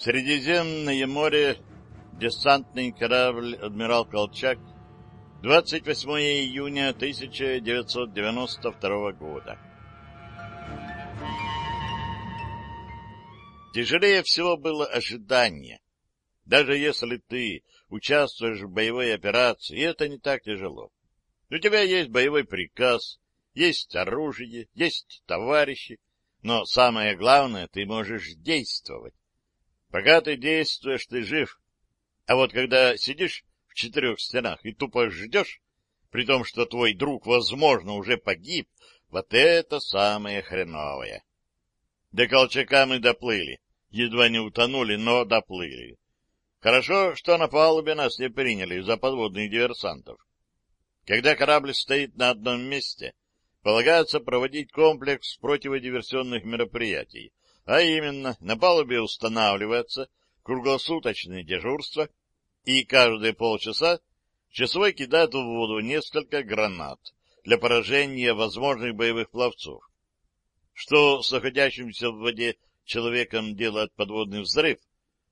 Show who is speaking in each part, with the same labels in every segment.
Speaker 1: Средиземное море, десантный корабль «Адмирал Колчак», 28 июня 1992 года. Тяжелее всего было ожидание. Даже если ты участвуешь в боевой операции, это не так тяжело. У тебя есть боевой приказ, есть оружие, есть товарищи, но самое главное, ты можешь действовать. Пока ты действуешь, ты жив. А вот когда сидишь в четырех стенах и тупо ждешь, при том, что твой друг, возможно, уже погиб, вот это самое хреновое. До Колчака мы доплыли. Едва не утонули, но доплыли. Хорошо, что на палубе нас не приняли за подводных диверсантов. Когда корабль стоит на одном месте, полагается проводить комплекс противодиверсионных мероприятий, а именно, на палубе устанавливается круглосуточное дежурство, и каждые полчаса часовой кидает в воду несколько гранат для поражения возможных боевых пловцов. Что с находящимся в воде человеком делает подводный взрыв,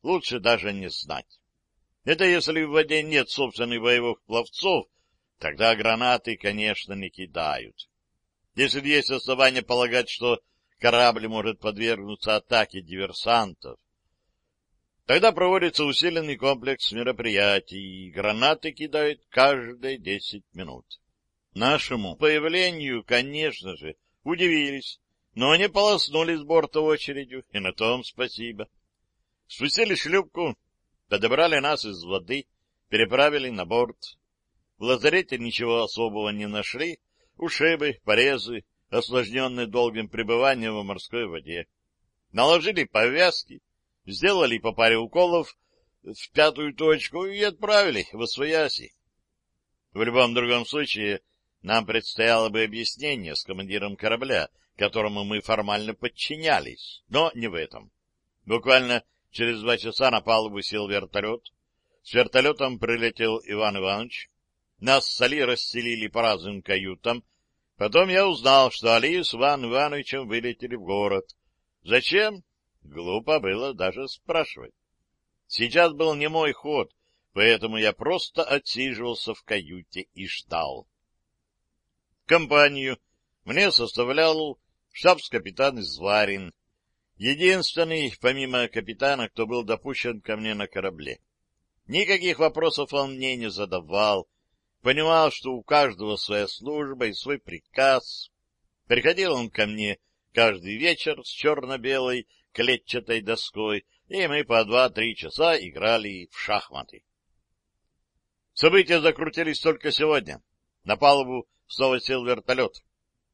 Speaker 1: лучше даже не знать. Это если в воде нет собственных боевых пловцов, тогда гранаты, конечно, не кидают. Если есть основания полагать, что корабль может подвергнуться атаке диверсантов. Тогда проводится усиленный комплекс мероприятий, и гранаты кидают каждые десять минут. Нашему появлению, конечно же, удивились, но не полоснули с борта очередью, и на том спасибо. Спустили шлюпку, подобрали нас из воды, переправили на борт. В лазарете ничего особого не нашли, ушибы, порезы, осложненные долгим пребыванием в морской воде. Наложили повязки, сделали по паре уколов в пятую точку и отправили в Освояси. В любом другом случае, нам предстояло бы объяснение с командиром корабля, которому мы формально подчинялись, но не в этом. Буквально через два часа на палубу сел вертолет. С вертолетом прилетел Иван Иванович. Нас с Али расселили по разным каютам, Потом я узнал, что Али с Иван Ивановичем вылетели в город. Зачем? Глупо было даже спрашивать. Сейчас был не мой ход, поэтому я просто отсиживался в каюте и ждал. Компанию мне составлял штабс-капитан Зварин, единственный, помимо капитана, кто был допущен ко мне на корабле. Никаких вопросов он мне не задавал, понимал, что у каждого своя служба и свой приказ. Приходил он ко мне каждый вечер с черно-белой клетчатой доской, и мы по два-три часа играли в шахматы. События закрутились только сегодня. На палубу снова сел вертолет.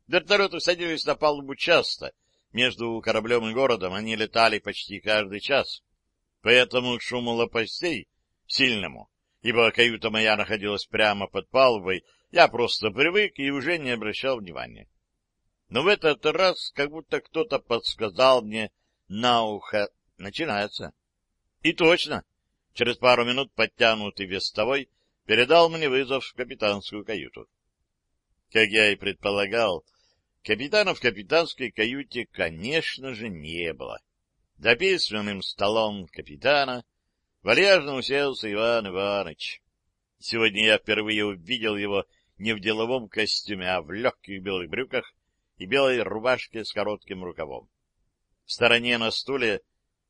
Speaker 1: Вертолеты садились на палубу часто. Между кораблем и городом они летали почти каждый час. Поэтому шуму лопастей, сильному, ибо каюта моя находилась прямо под палубой, я просто привык и уже не обращал внимания. Но в этот раз как будто кто-то подсказал мне на ухо «начинается». И точно, через пару минут подтянутый вестовой передал мне вызов в капитанскую каюту. Как я и предполагал, капитана в капитанской каюте, конечно же, не было. За письменным столом капитана Вальяжно уселся Иван Иванович. Сегодня я впервые увидел его не в деловом костюме, а в легких белых брюках и белой рубашке с коротким рукавом. В стороне на стуле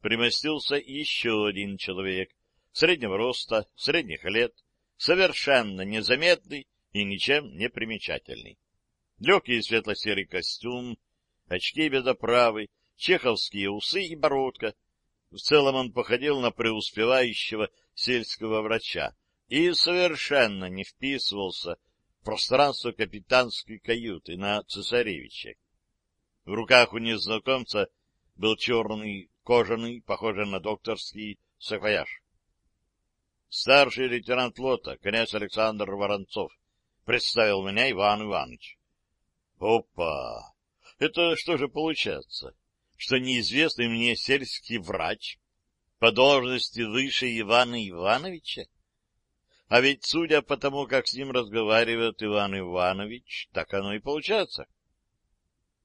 Speaker 1: примостился еще один человек, среднего роста, средних лет, совершенно незаметный и ничем не примечательный. Легкий светло-серый костюм, очки без оправы, чеховские усы и бородка, в целом он походил на преуспевающего сельского врача и совершенно не вписывался в пространство капитанской каюты на цесаревиче. В руках у незнакомца был черный кожаный, похожий на докторский, саквояж. Старший лейтенант флота, князь Александр Воронцов, представил меня Иван Иванович. Опа! Это что же получается? Что неизвестный мне сельский врач по должности выше Ивана Ивановича? А ведь, судя по тому, как с ним разговаривает Иван Иванович, так оно и получается.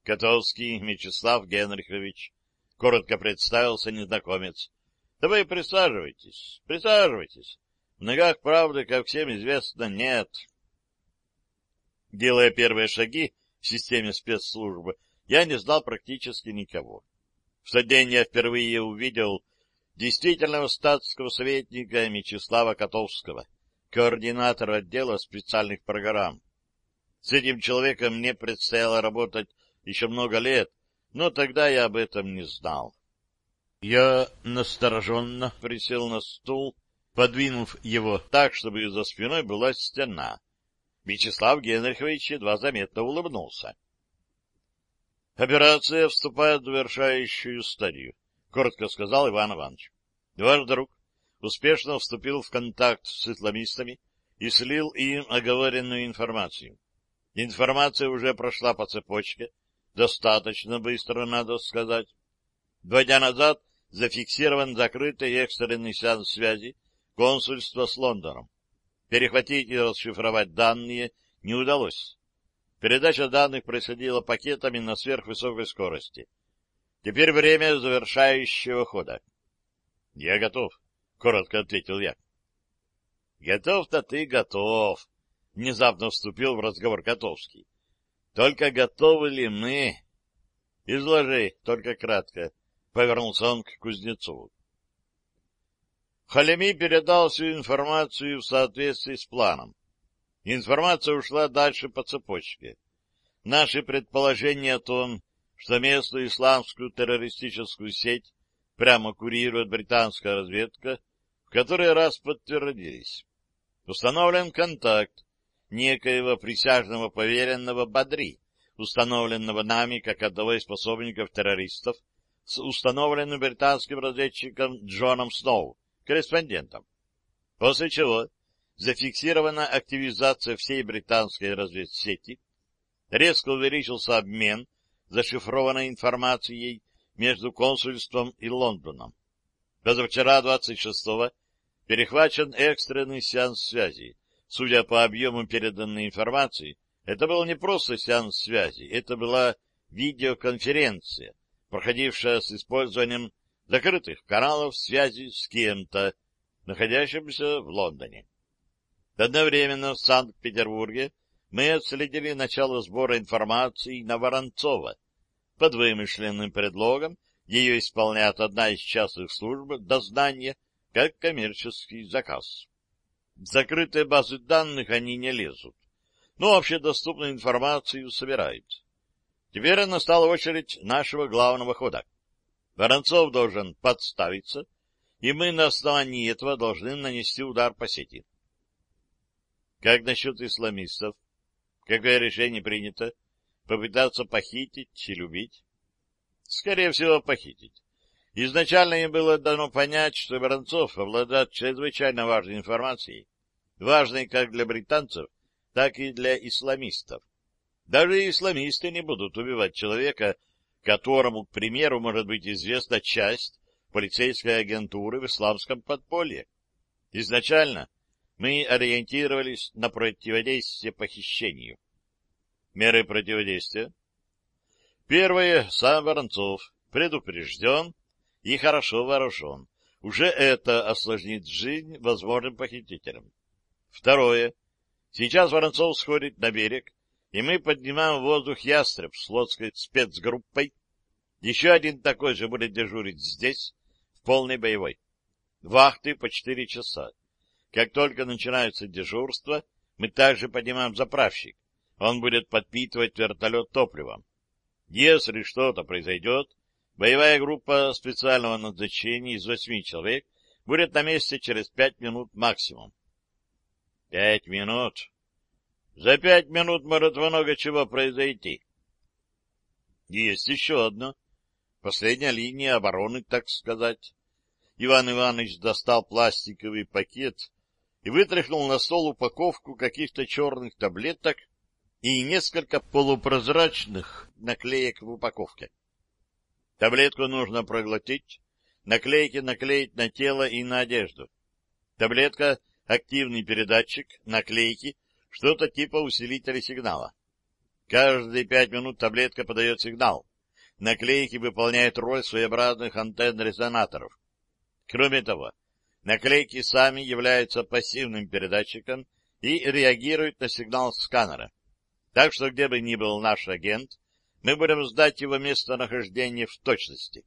Speaker 1: Котовский Мячеслав Генрихович, коротко представился незнакомец. Да вы присаживайтесь, присаживайтесь. В ногах правды, как всем известно, нет. Делая первые шаги в системе спецслужбы, я не знал практически никого. В тот день я впервые увидел действительного статского советника Мечислава Котовского, координатора отдела специальных программ. С этим человеком мне предстояло работать еще много лет, но тогда я об этом не знал. Я настороженно присел на стул, подвинув его так, чтобы за спиной была стена. Вячеслав Генрихович едва заметно улыбнулся. — Операция вступает в завершающую стадию, — коротко сказал Иван Иванович. Ваш друг успешно вступил в контакт с исламистами и слил им оговоренную информацию. Информация уже прошла по цепочке, достаточно быстро, надо сказать. Два дня назад зафиксирован закрытый экстренный сеанс связи консульства с Лондоном. Перехватить и расшифровать данные не удалось. Передача данных происходила пакетами на сверхвысокой скорости. Теперь время завершающего хода. — Я готов, — коротко ответил я. — Готов-то ты готов, — внезапно вступил в разговор Котовский. — Только готовы ли мы? — Изложи, только кратко, — повернулся он к Кузнецову. Халеми передал всю информацию в соответствии с планом. Информация ушла дальше по цепочке. Наши предположения о том, что местную исламскую террористическую сеть прямо курирует британская разведка, в который раз подтвердились. Установлен контакт некоего присяжного поверенного Бадри, установленного нами как одного из способников террористов, с установленным британским разведчиком Джоном Сноу, корреспондентом. После чего зафиксирована активизация всей британской разведсети, резко увеличился обмен зашифрованной информацией между консульством и Лондоном. Позавчера, 26-го, перехвачен экстренный сеанс связи. Судя по объему переданной информации, это был не просто сеанс связи, это была видеоконференция, проходившая с использованием закрытых каналов связи с кем-то, находящимся в Лондоне. Одновременно в Санкт-Петербурге мы отследили начало сбора информации на Воронцова. Под вымышленным предлогом ее исполняет одна из частных служб дознания как коммерческий заказ. В закрытые базы данных они не лезут, но общедоступную информацию собирают. Теперь настала очередь нашего главного хода. Воронцов должен подставиться, и мы на основании этого должны нанести удар по сети. Как насчет исламистов? Какое решение принято? Попытаться похитить или убить? Скорее всего, похитить. Изначально им было дано понять, что Воронцов обладает чрезвычайно важной информацией, важной как для британцев, так и для исламистов. Даже исламисты не будут убивать человека, которому, к примеру, может быть известна часть полицейской агентуры в исламском подполье. Изначально мы ориентировались на противодействие похищению. Меры противодействия. Первое. Сам Воронцов предупрежден и хорошо вооружен. Уже это осложнит жизнь возможным похитителям. Второе. Сейчас Воронцов сходит на берег и мы поднимаем в воздух ястреб с лодской спецгруппой. Еще один такой же будет дежурить здесь, в полной боевой. Вахты по четыре часа. Как только начинается дежурство, мы также поднимаем заправщик. Он будет подпитывать вертолет топливом. Если что-то произойдет, боевая группа специального назначения из восьми человек будет на месте через пять минут максимум. Пять минут. За пять минут может много чего произойти. Есть еще одно. Последняя линия обороны, так сказать. Иван Иванович достал пластиковый пакет и вытряхнул на стол упаковку каких-то черных таблеток и несколько полупрозрачных наклеек в упаковке. Таблетку нужно проглотить, наклейки наклеить на тело и на одежду. Таблетка — активный передатчик, наклейки — что-то типа усилителя сигнала. Каждые пять минут таблетка подает сигнал. Наклейки выполняют роль своеобразных антенн-резонаторов. Кроме того, наклейки сами являются пассивным передатчиком и реагируют на сигнал сканера. Так что где бы ни был наш агент, мы будем сдать его местонахождение в точности.